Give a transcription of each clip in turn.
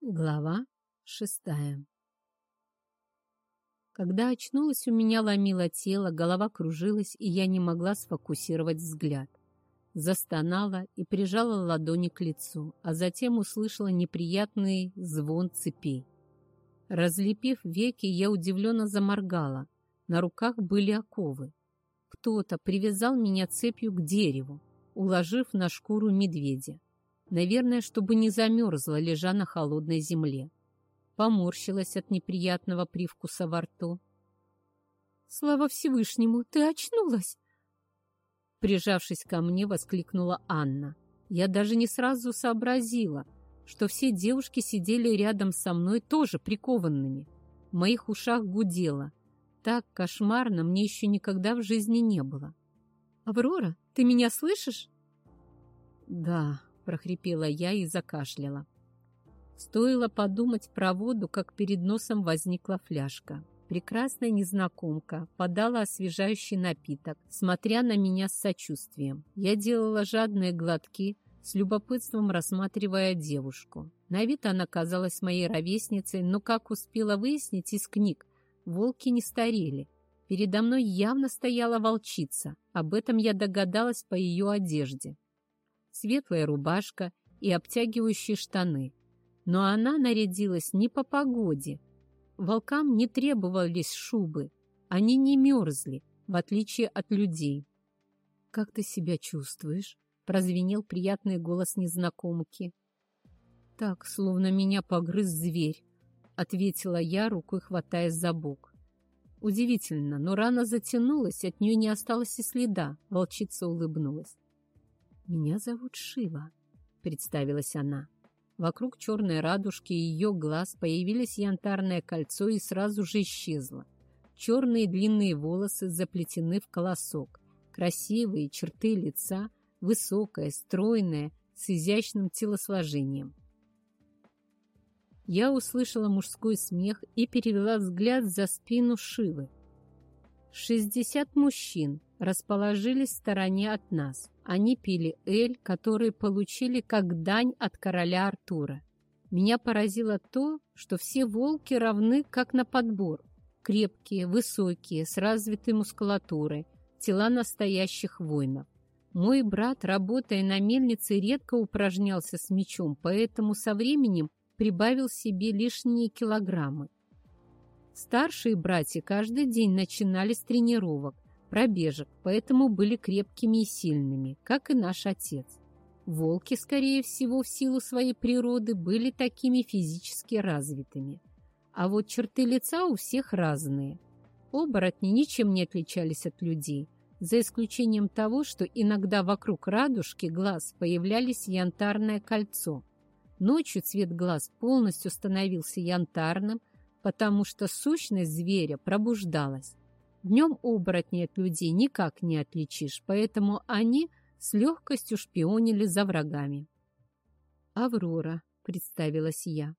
Глава шестая Когда очнулась, у меня ломило тело, голова кружилась, и я не могла сфокусировать взгляд. Застонала и прижала ладони к лицу, а затем услышала неприятный звон цепей. Разлепив веки, я удивленно заморгала. На руках были оковы. Кто-то привязал меня цепью к дереву, уложив на шкуру медведя. Наверное, чтобы не замерзла, лежа на холодной земле. Поморщилась от неприятного привкуса во рту. «Слава Всевышнему, ты очнулась!» Прижавшись ко мне, воскликнула Анна. Я даже не сразу сообразила, что все девушки сидели рядом со мной тоже прикованными. В моих ушах гудело. Так кошмарно мне еще никогда в жизни не было. «Аврора, ты меня слышишь?» «Да», прохрипела я и закашляла. Стоило подумать про воду, как перед носом возникла фляжка. Прекрасная незнакомка подала освежающий напиток, смотря на меня с сочувствием. Я делала жадные глотки, с любопытством рассматривая девушку. На вид она казалась моей ровесницей, но, как успела выяснить из книг, волки не старели. Передо мной явно стояла волчица. Об этом я догадалась по ее одежде светлая рубашка и обтягивающие штаны. Но она нарядилась не по погоде. Волкам не требовались шубы, они не мерзли, в отличие от людей. «Как ты себя чувствуешь?» — прозвенел приятный голос незнакомки. «Так, словно меня погрыз зверь», — ответила я, рукой хватаясь за бок. Удивительно, но рана затянулась, от нее не осталось и следа. Волчица улыбнулась. «Меня зовут Шива», — представилась она. Вокруг черной радужки ее глаз появились янтарное кольцо и сразу же исчезло. Черные длинные волосы заплетены в колосок. Красивые черты лица, высокая, стройная, с изящным телосложением. Я услышала мужской смех и перевела взгляд за спину Шивы. Шестьдесят мужчин расположились в стороне от нас. Они пили эль, который получили как дань от короля Артура. Меня поразило то, что все волки равны как на подбор. Крепкие, высокие, с развитой мускулатурой, тела настоящих воинов. Мой брат, работая на мельнице, редко упражнялся с мечом, поэтому со временем прибавил себе лишние килограммы. Старшие братья каждый день начинали с тренировок, пробежек, поэтому были крепкими и сильными, как и наш отец. Волки, скорее всего, в силу своей природы, были такими физически развитыми. А вот черты лица у всех разные. Оборотни ничем не отличались от людей, за исключением того, что иногда вокруг радужки глаз появлялись янтарное кольцо. Ночью цвет глаз полностью становился янтарным, потому что сущность зверя пробуждалась. Днем оборотней от людей никак не отличишь, поэтому они с легкостью шпионили за врагами. «Аврора», — представилась я.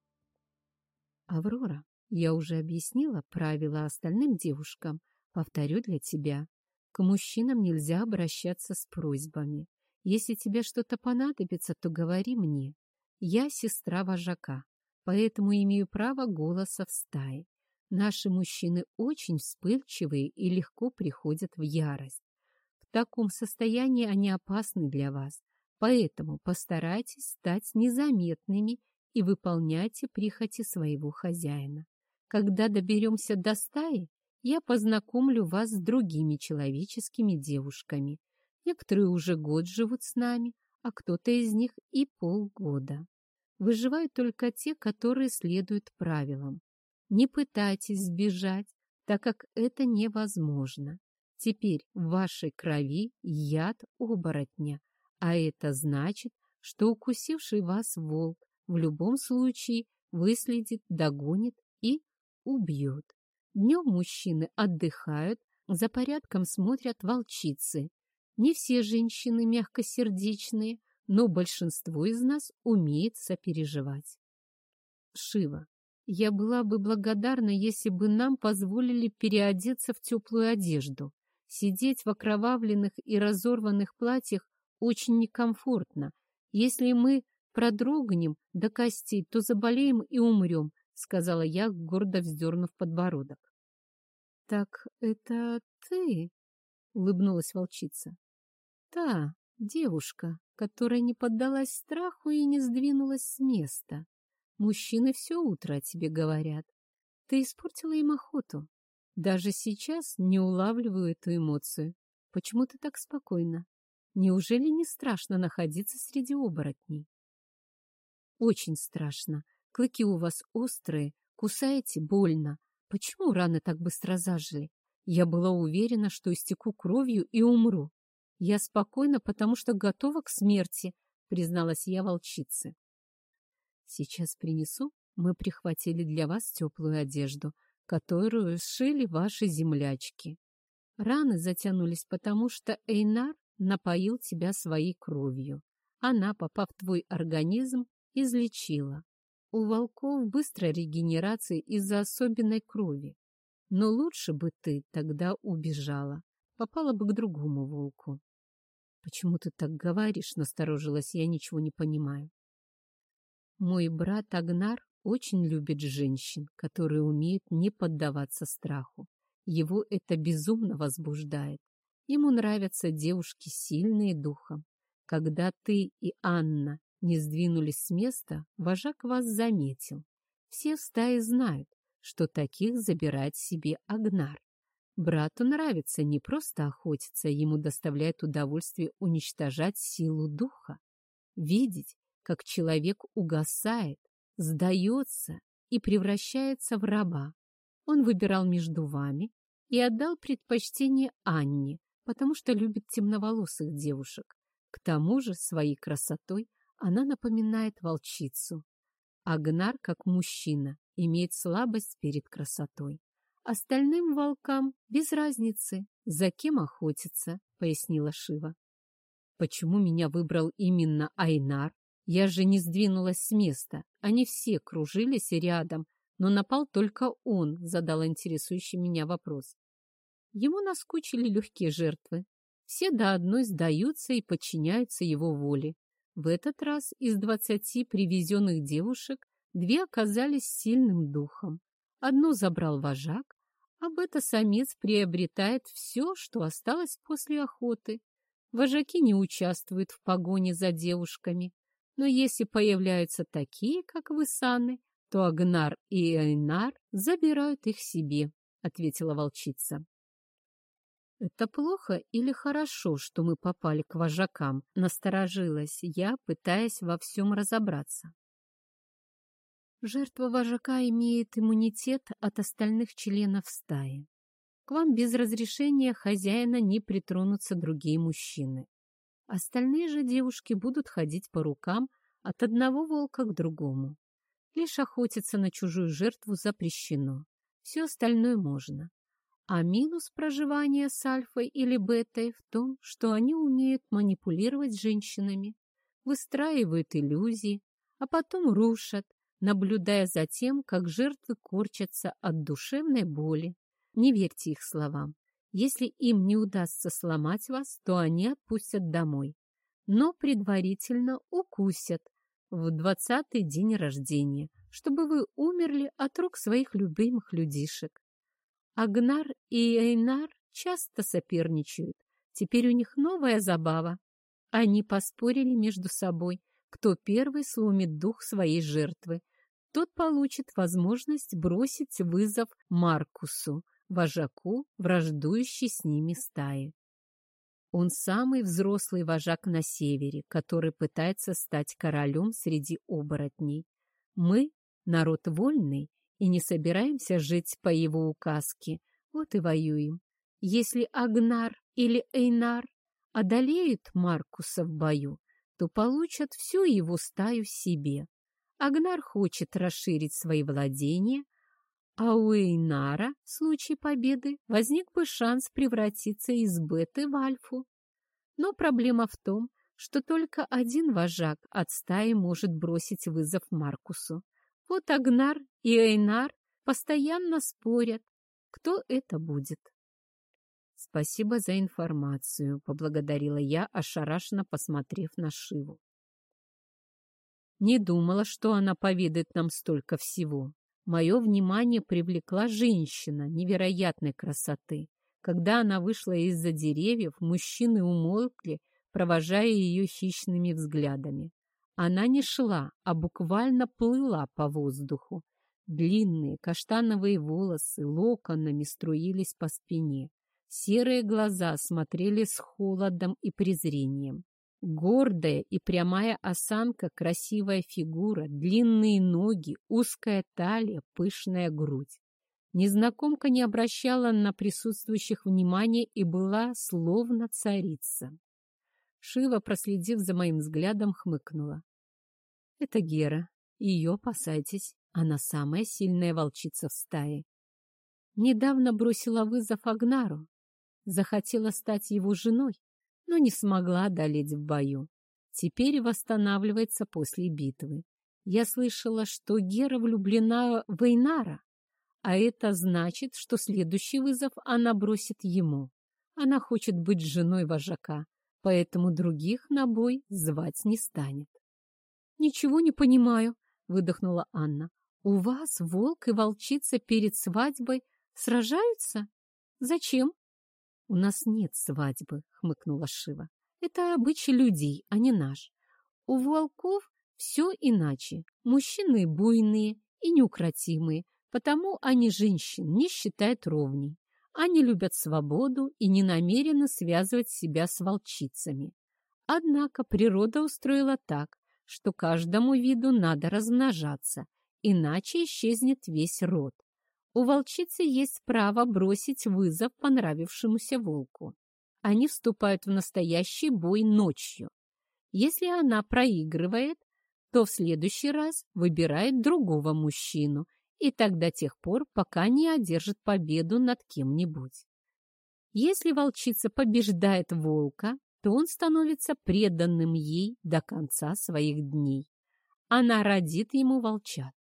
«Аврора, я уже объяснила правила остальным девушкам. Повторю для тебя. К мужчинам нельзя обращаться с просьбами. Если тебе что-то понадобится, то говори мне. Я сестра вожака, поэтому имею право голоса в стае. Наши мужчины очень вспыльчивые и легко приходят в ярость. В таком состоянии они опасны для вас, поэтому постарайтесь стать незаметными и выполняйте прихоти своего хозяина. Когда доберемся до стаи, я познакомлю вас с другими человеческими девушками. Некоторые уже год живут с нами, а кто-то из них и полгода. Выживают только те, которые следуют правилам. Не пытайтесь сбежать, так как это невозможно. Теперь в вашей крови яд оборотня, а это значит, что укусивший вас волк в любом случае выследит, догонит и убьет. Днем мужчины отдыхают, за порядком смотрят волчицы. Не все женщины мягкосердечные, но большинство из нас умеет сопереживать. Шива. Я была бы благодарна, если бы нам позволили переодеться в теплую одежду. Сидеть в окровавленных и разорванных платьях очень некомфортно. Если мы продрогнем до костей, то заболеем и умрем, сказала я, гордо вздернув подбородок. Так это ты? улыбнулась волчица. Та девушка, которая не поддалась страху и не сдвинулась с места. Мужчины все утро о тебе говорят. Ты испортила им охоту. Даже сейчас не улавливаю эту эмоцию. Почему ты так спокойна? Неужели не страшно находиться среди оборотней? Очень страшно. Клыки у вас острые, кусаете больно. Почему раны так быстро зажили? Я была уверена, что истеку кровью и умру. Я спокойна, потому что готова к смерти, призналась я волчице. Сейчас принесу. Мы прихватили для вас теплую одежду, которую сшили ваши землячки. Раны затянулись, потому что Эйнар напоил тебя своей кровью. Она, попав в твой организм, излечила. У волков быстрая регенерация из-за особенной крови. Но лучше бы ты тогда убежала, попала бы к другому волку. «Почему ты так говоришь?» — насторожилась я, ничего не понимаю. Мой брат Агнар очень любит женщин, которые умеют не поддаваться страху. Его это безумно возбуждает. Ему нравятся девушки сильные духом. Когда ты и Анна не сдвинулись с места, вожак вас заметил. Все в стае знают, что таких забирает себе Агнар. Брату нравится не просто охотиться, ему доставляет удовольствие уничтожать силу духа. Видеть, как человек угасает, сдается и превращается в раба. Он выбирал между вами и отдал предпочтение Анне, потому что любит темноволосых девушек. К тому же своей красотой она напоминает волчицу. Агнар, как мужчина, имеет слабость перед красотой. Остальным волкам без разницы, за кем охотиться, пояснила Шива. Почему меня выбрал именно Айнар? Я же не сдвинулась с места. Они все кружились рядом, но напал только он, задал интересующий меня вопрос. Ему наскучили легкие жертвы. Все до одной сдаются и подчиняются его воле. В этот раз из двадцати привезенных девушек две оказались сильным духом. Одну забрал вожак, а бета-самец приобретает все, что осталось после охоты. Вожаки не участвуют в погоне за девушками, но если появляются такие, как вы, Саны, то Агнар и Эйнар забирают их себе, — ответила волчица. «Это плохо или хорошо, что мы попали к вожакам?» — насторожилась я, пытаясь во всем разобраться. Жертва вожака имеет иммунитет от остальных членов стаи. К вам без разрешения хозяина не притронутся другие мужчины. Остальные же девушки будут ходить по рукам от одного волка к другому. Лишь охотиться на чужую жертву запрещено. Все остальное можно. А минус проживания с альфой или бетой в том, что они умеют манипулировать женщинами, выстраивают иллюзии, а потом рушат, наблюдая за тем, как жертвы корчатся от душевной боли. Не верьте их словам. Если им не удастся сломать вас, то они отпустят домой. Но предварительно укусят в двадцатый день рождения, чтобы вы умерли от рук своих любимых людишек. Агнар и Эйнар часто соперничают. Теперь у них новая забава. Они поспорили между собой, кто первый сломит дух своей жертвы. Тот получит возможность бросить вызов Маркусу, вожаку, враждующей с ними стаи. Он самый взрослый вожак на севере, который пытается стать королем среди оборотней. Мы — народ вольный и не собираемся жить по его указке, вот и воюем. Если Агнар или Эйнар одолеют Маркуса в бою, то получат всю его стаю себе. Агнар хочет расширить свои владения, а у Эйнара в случае победы возник бы шанс превратиться из беты в альфу. Но проблема в том, что только один вожак от стаи может бросить вызов Маркусу. Вот Агнар и Эйнар постоянно спорят, кто это будет. «Спасибо за информацию», — поблагодарила я, ошарашенно посмотрев на Шиву. Не думала, что она поведает нам столько всего. Мое внимание привлекла женщина невероятной красоты. Когда она вышла из-за деревьев, мужчины умолкли, провожая ее хищными взглядами. Она не шла, а буквально плыла по воздуху. Длинные каштановые волосы локонами струились по спине. Серые глаза смотрели с холодом и презрением. Гордая и прямая осанка, красивая фигура, длинные ноги, узкая талия, пышная грудь. Незнакомка не обращала на присутствующих внимания и была словно царица. Шива, проследив за моим взглядом, хмыкнула. «Это Гера. Ее опасайтесь. Она самая сильная волчица в стае. Недавно бросила вызов Агнару. Захотела стать его женой но не смогла одолеть в бою. Теперь восстанавливается после битвы. Я слышала, что Гера влюблена в Эйнара, а это значит, что следующий вызов она бросит ему. Она хочет быть женой вожака, поэтому других на бой звать не станет. «Ничего не понимаю», — выдохнула Анна. «У вас волк и волчица перед свадьбой сражаются? Зачем?» «У нас нет свадьбы», — хмыкнула Шива. «Это обычай людей, а не наш. У волков все иначе. Мужчины буйные и неукротимые, потому они женщин не считают ровней. Они любят свободу и не намерены связывать себя с волчицами. Однако природа устроила так, что каждому виду надо размножаться, иначе исчезнет весь род. У волчицы есть право бросить вызов понравившемуся волку. Они вступают в настоящий бой ночью. Если она проигрывает, то в следующий раз выбирает другого мужчину, и так до тех пор, пока не одержит победу над кем-нибудь. Если волчица побеждает волка, то он становится преданным ей до конца своих дней. Она родит ему волчат.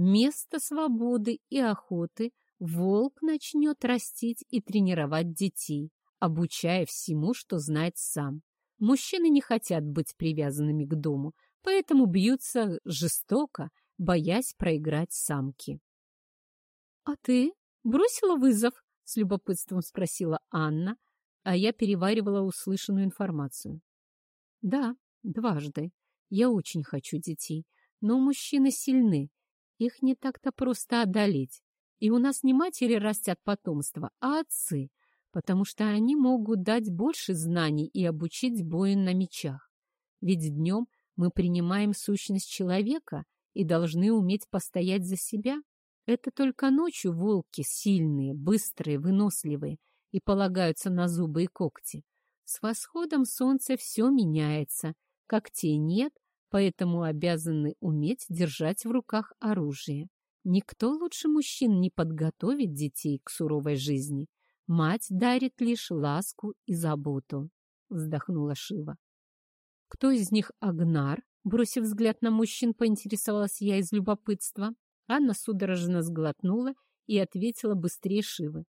Вместо свободы и охоты волк начнет растить и тренировать детей, обучая всему, что знает сам. Мужчины не хотят быть привязанными к дому, поэтому бьются жестоко, боясь проиграть самки. «А ты бросила вызов?» — с любопытством спросила Анна, а я переваривала услышанную информацию. «Да, дважды. Я очень хочу детей, но мужчины сильны, их не так-то просто одолеть. И у нас не матери растят потомство, а отцы, потому что они могут дать больше знаний и обучить бою на мечах. Ведь днем мы принимаем сущность человека и должны уметь постоять за себя. Это только ночью волки сильные, быстрые, выносливые и полагаются на зубы и когти. С восходом солнца все меняется. Когтей нет, поэтому обязаны уметь держать в руках оружие. Никто лучше мужчин не подготовит детей к суровой жизни. Мать дарит лишь ласку и заботу, вздохнула Шива. Кто из них Агнар? Бросив взгляд на мужчин, поинтересовалась я из любопытства. Анна судорожно сглотнула и ответила быстрее Шивы.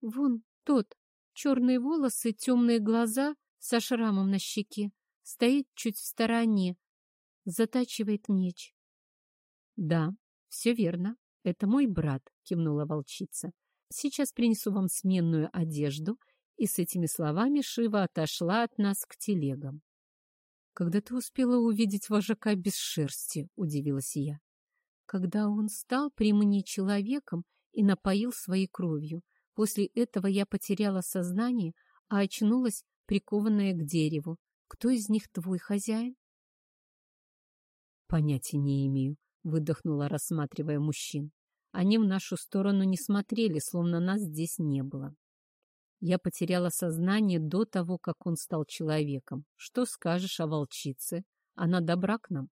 Вон тот, черные волосы, темные глаза со шрамом на щеке стоит чуть в стороне, затачивает меч. «Да, все верно. Это мой брат», — кивнула волчица. «Сейчас принесу вам сменную одежду». И с этими словами Шива отошла от нас к телегам. «Когда ты успела увидеть вожака без шерсти?» — удивилась я. «Когда он стал при мне человеком и напоил своей кровью. После этого я потеряла сознание, а очнулась, прикованная к дереву. Кто из них твой хозяин? Понятия не имею, выдохнула, рассматривая мужчин. Они в нашу сторону не смотрели, словно нас здесь не было. Я потеряла сознание до того, как он стал человеком. Что скажешь о волчице? Она добра к нам.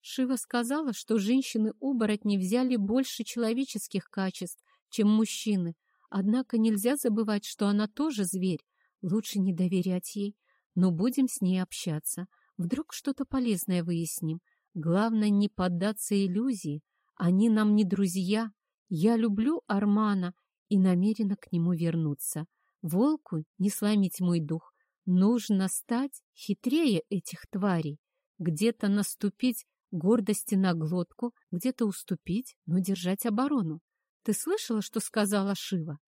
Шива сказала, что женщины-оборотни взяли больше человеческих качеств, чем мужчины. Однако нельзя забывать, что она тоже зверь. Лучше не доверять ей но будем с ней общаться. Вдруг что-то полезное выясним. Главное не поддаться иллюзии. Они нам не друзья. Я люблю Армана и намерена к нему вернуться. Волку не сломить мой дух. Нужно стать хитрее этих тварей. где-то наступить гордости на глотку, где-то уступить, но держать оборону. Ты слышала, что сказала Шива?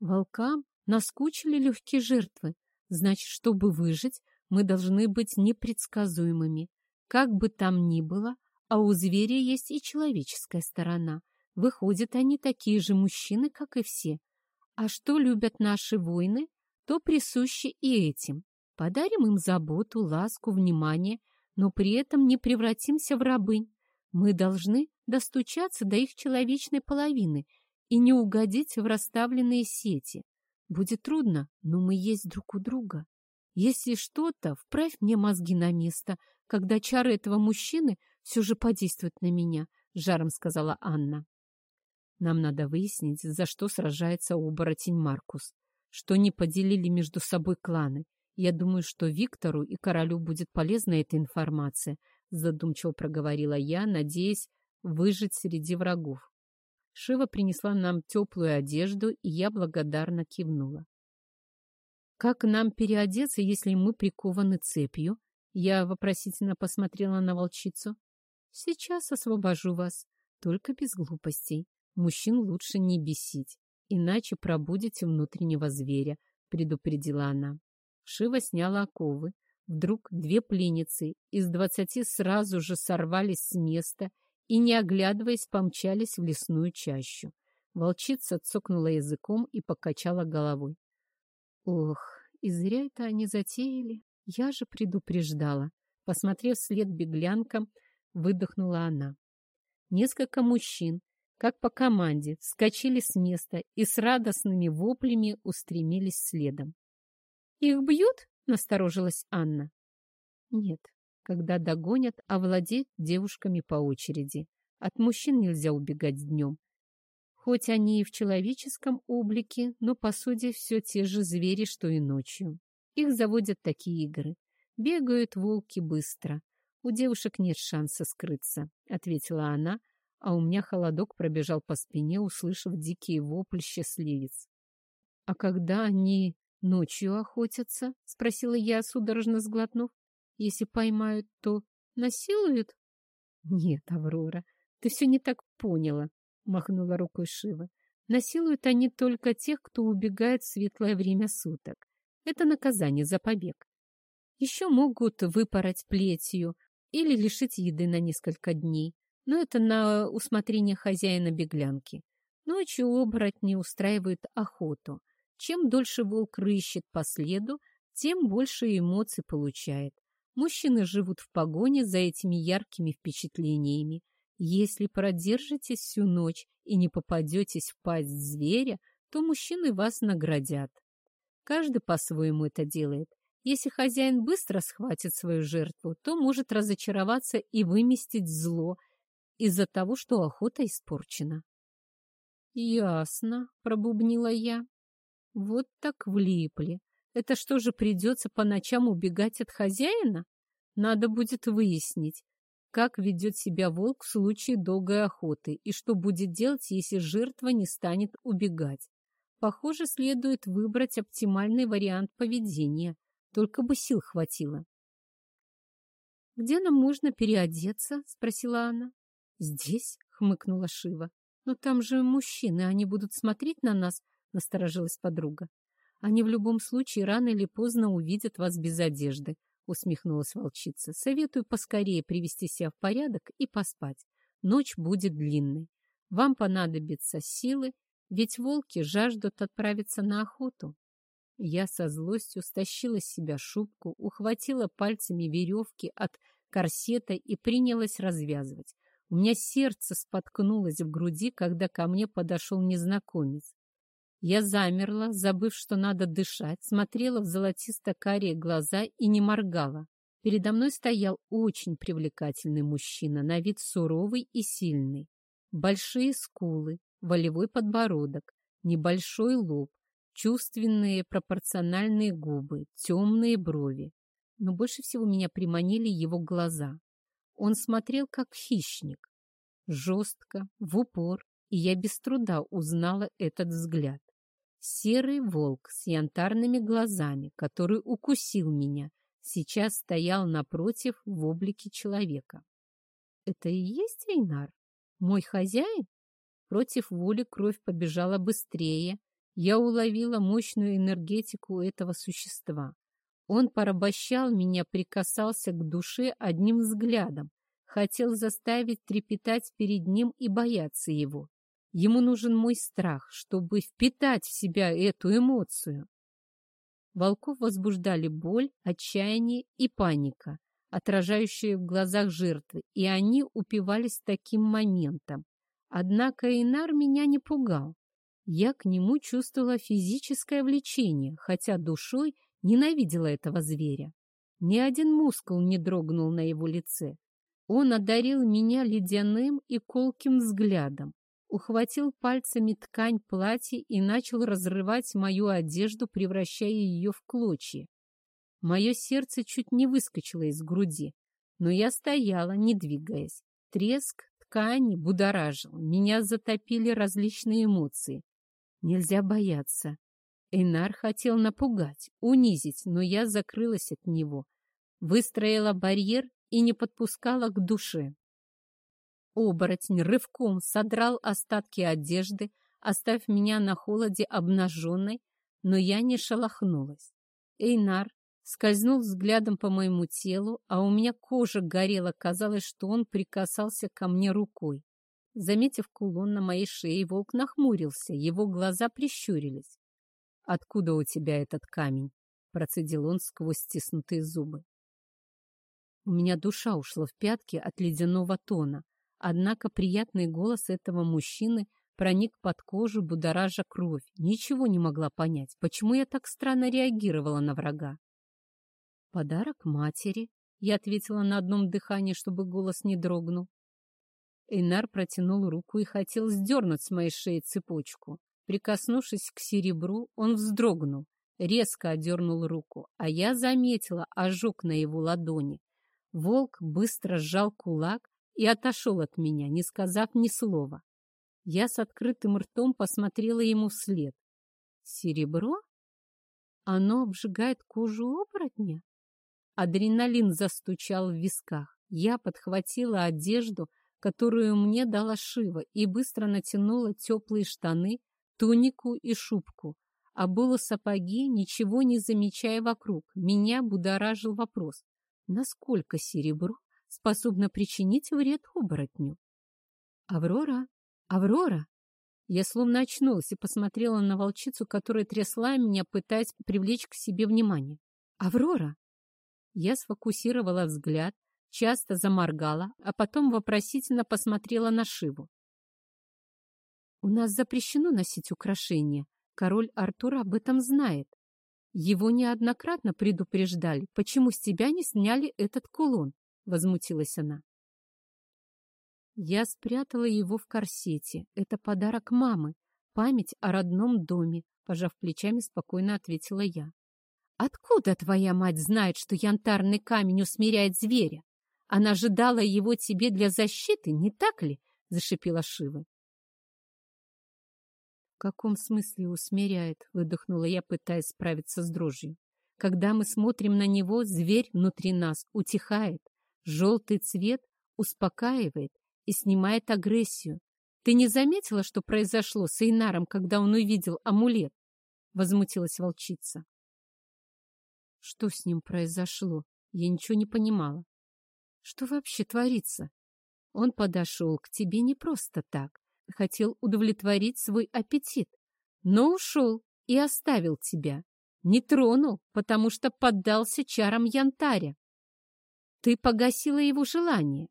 Волкам наскучили легкие жертвы. Значит, чтобы выжить, мы должны быть непредсказуемыми. Как бы там ни было, а у зверя есть и человеческая сторона. Выходят, они такие же мужчины, как и все. А что любят наши воины, то присуще и этим. Подарим им заботу, ласку, внимание, но при этом не превратимся в рабынь. Мы должны достучаться до их человечной половины и не угодить в расставленные сети. Будет трудно, но мы есть друг у друга. Если что-то, вправь мне мозги на место, когда чары этого мужчины все же подействуют на меня, — жаром сказала Анна. Нам надо выяснить, за что сражается оборотень Маркус, что не поделили между собой кланы. Я думаю, что Виктору и королю будет полезна эта информация, задумчиво проговорила я, надеясь выжить среди врагов. Шива принесла нам теплую одежду, и я благодарно кивнула. «Как нам переодеться, если мы прикованы цепью?» Я вопросительно посмотрела на волчицу. «Сейчас освобожу вас, только без глупостей. Мужчин лучше не бесить, иначе пробудете внутреннего зверя», — предупредила она. Шива сняла оковы. Вдруг две пленницы из двадцати сразу же сорвались с места и, не оглядываясь, помчались в лесную чащу. Волчица цокнула языком и покачала головой. Ох, и зря это они затеяли. Я же предупреждала. Посмотрев вслед беглянкам, выдохнула она. Несколько мужчин, как по команде, вскочили с места и с радостными воплями устремились следом. «Их бьют?» — насторожилась Анна. «Нет, когда догонят, овладеть девушками по очереди. От мужчин нельзя убегать днем. Хоть они и в человеческом облике, но, по сути, все те же звери, что и ночью. Их заводят такие игры. Бегают волки быстро. У девушек нет шанса скрыться, — ответила она, а у меня холодок пробежал по спине, услышав дикие вопли счастливец. А когда они ночью охотятся? — спросила я, судорожно сглотнув. Если поймают, то насилуют? Нет, Аврора, ты все не так поняла, махнула рукой Шива. Насилуют они только тех, кто убегает в светлое время суток. Это наказание за побег. Еще могут выпороть плетью или лишить еды на несколько дней, но это на усмотрение хозяина беглянки. Ночью оборотни устраивают охоту. Чем дольше волк рыщет по следу, тем больше эмоций получает. Мужчины живут в погоне за этими яркими впечатлениями. Если продержитесь всю ночь и не попадетесь в пасть зверя, то мужчины вас наградят. Каждый по-своему это делает. Если хозяин быстро схватит свою жертву, то может разочароваться и выместить зло из-за того, что охота испорчена. «Ясно», — пробубнила я. «Вот так влипли. Это что же, придется по ночам убегать от хозяина? Надо будет выяснить, как ведет себя волк в случае долгой охоты и что будет делать, если жертва не станет убегать. Похоже, следует выбрать оптимальный вариант поведения, только бы сил хватило. «Где нам можно переодеться?» — спросила она. «Здесь?» — хмыкнула Шива. «Но там же мужчины, они будут смотреть на нас», — насторожилась подруга. Они в любом случае рано или поздно увидят вас без одежды, усмехнулась волчица. Советую поскорее привести себя в порядок и поспать. Ночь будет длинной. Вам понадобятся силы, ведь волки жаждут отправиться на охоту. Я со злостью стащила с себя шубку, ухватила пальцами веревки от корсета и принялась развязывать. У меня сердце споткнулось в груди, когда ко мне подошел незнакомец. Я замерла, забыв, что надо дышать, смотрела в золотисто-карие глаза и не моргала. Передо мной стоял очень привлекательный мужчина, на вид суровый и сильный. Большие скулы, волевой подбородок, небольшой лоб, чувственные пропорциональные губы, темные брови. Но больше всего меня приманили его глаза. Он смотрел как хищник, жестко, в упор, и я без труда узнала этот взгляд. Серый волк с янтарными глазами, который укусил меня, сейчас стоял напротив в облике человека. Это и есть Эйнар? Мой хозяин? Против воли кровь побежала быстрее. Я уловила мощную энергетику этого существа. Он порабощал меня, прикасался к душе одним взглядом, хотел заставить трепетать перед ним и бояться его. Ему нужен мой страх, чтобы впитать в себя эту эмоцию. Волков возбуждали боль, отчаяние и паника, отражающие в глазах жертвы, и они упивались таким моментом. Однако Инар меня не пугал. Я к нему чувствовала физическое влечение, хотя душой ненавидела этого зверя. Ни один мускул не дрогнул на его лице. Он одарил меня ледяным и колким взглядом, ухватил пальцами ткань платья и начал разрывать мою одежду, превращая ее в клочья. Мое сердце чуть не выскочило из груди, но я стояла, не двигаясь. Треск ткани будоражил, меня затопили различные эмоции. Нельзя бояться. Эйнар хотел напугать, унизить, но я закрылась от него, выстроила барьер и не подпускала к душе. Оборотень рывком содрал остатки одежды, оставив меня на холоде обнаженной, но я не шелохнулась. Эйнар скользнул взглядом по моему телу, а у меня кожа горела, казалось, что он прикасался ко мне рукой. Заметив кулон на моей шее, волк нахмурился, его глаза прищурились. «Откуда у тебя этот камень?» — процедил он сквозь стиснутые зубы. У меня душа ушла в пятки от ледяного тона, однако приятный голос этого мужчины проник под кожу, будоража кровь. Ничего не могла понять, почему я так странно реагировала на врага. «Подарок матери», — я ответила на одном дыхании, чтобы голос не дрогнул. Эйнар протянул руку и хотел сдернуть с моей шеи цепочку. Прикоснувшись к серебру, он вздрогнул, резко одернул руку, а я заметила ожог на его ладони. Волк быстро сжал кулак и отошел от меня, не сказав ни слова. Я с открытым ртом посмотрела ему вслед. «Серебро? Оно обжигает кожу оборотня?» Адреналин застучал в висках. Я подхватила одежду, которую мне дала Шива, и быстро натянула теплые штаны, тунику и шубку. Обула сапоги, ничего не замечая вокруг. Меня будоражил вопрос, насколько серебро способно причинить вред оборотню. «Аврора! Аврора!» Я словно очнулась и посмотрела на волчицу, которая трясла меня, пытаясь привлечь к себе внимание. «Аврора!» Я сфокусировала взгляд, часто заморгала, а потом вопросительно посмотрела на Шиву. «У нас запрещено носить украшения. Король Артур об этом знает. Его неоднократно предупреждали, почему с тебя не сняли этот кулон», — возмутилась она. Я спрятала его в корсете. Это подарок мамы, память о родном доме, пожав плечами, спокойно ответила я. «Откуда твоя мать знает, что янтарный камень усмиряет зверя? Она ожидала его тебе для защиты, не так ли?» — зашипела Шива. «В каком смысле усмиряет?» — выдохнула я, пытаясь справиться с дрожью. «Когда мы смотрим на него, зверь внутри нас утихает. Желтый цвет успокаивает и снимает агрессию. Ты не заметила, что произошло с Эйнаром, когда он увидел амулет?» — возмутилась волчица. Что с ним произошло? Я ничего не понимала. Что вообще творится? Он подошел к тебе не просто так. Хотел удовлетворить свой аппетит, но ушел и оставил тебя. Не тронул, потому что поддался чарам янтаря. Ты погасила его желание.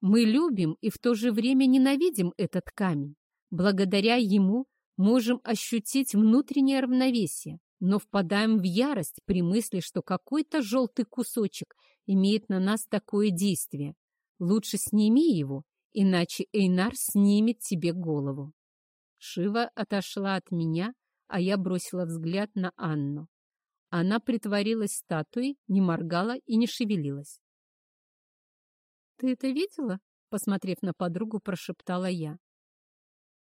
Мы любим и в то же время ненавидим этот камень. Благодаря ему можем ощутить внутреннее равновесие но впадаем в ярость при мысли, что какой-то желтый кусочек имеет на нас такое действие. Лучше сними его, иначе Эйнар снимет тебе голову. Шива отошла от меня, а я бросила взгляд на Анну. Она притворилась статуей, не моргала и не шевелилась. «Ты это видела?» — посмотрев на подругу, прошептала я.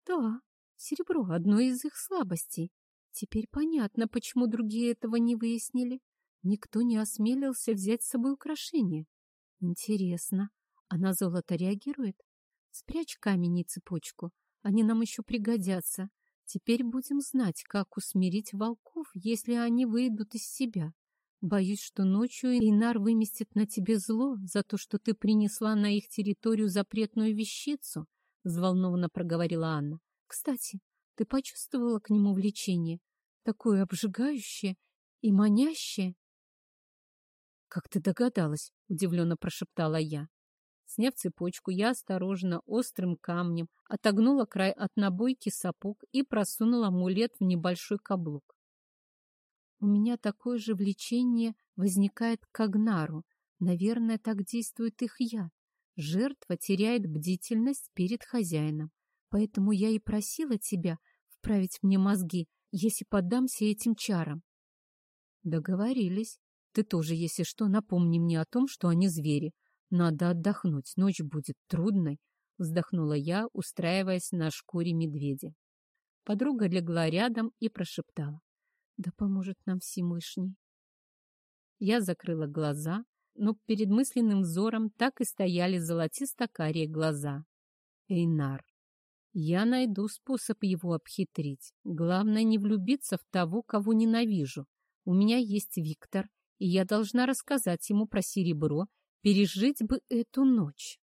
«Да, серебро — одно из их слабостей», Теперь понятно, почему другие этого не выяснили. Никто не осмелился взять с собой украшение. Интересно, а на золото реагирует? Спрячь камень и цепочку, они нам еще пригодятся. Теперь будем знать, как усмирить волков, если они выйдут из себя. Боюсь, что ночью Инар выместит на тебе зло за то, что ты принесла на их территорию запретную вещицу, — взволнованно проговорила Анна. Кстати, ты почувствовала к нему влечение? Такое обжигающее и манящее. «Как ты догадалась?» — удивленно прошептала я. Сняв цепочку, я осторожно, острым камнем отогнула край от набойки сапог и просунула амулет в небольшой каблук. У меня такое же влечение возникает к Агнару. Наверное, так действует их яд. Жертва теряет бдительность перед хозяином. Поэтому я и просила тебя вправить мне мозги, если поддамся этим чарам. Договорились. Ты тоже, если что, напомни мне о том, что они звери. Надо отдохнуть, ночь будет трудной, вздохнула я, устраиваясь на шкуре медведя. Подруга легла рядом и прошептала. Да поможет нам Всевышний. Я закрыла глаза, но перед мысленным взором так и стояли золотисто-карие глаза. Эйнар. Я найду способ его обхитрить. Главное не влюбиться в того, кого ненавижу. У меня есть Виктор, и я должна рассказать ему про серебро, пережить бы эту ночь.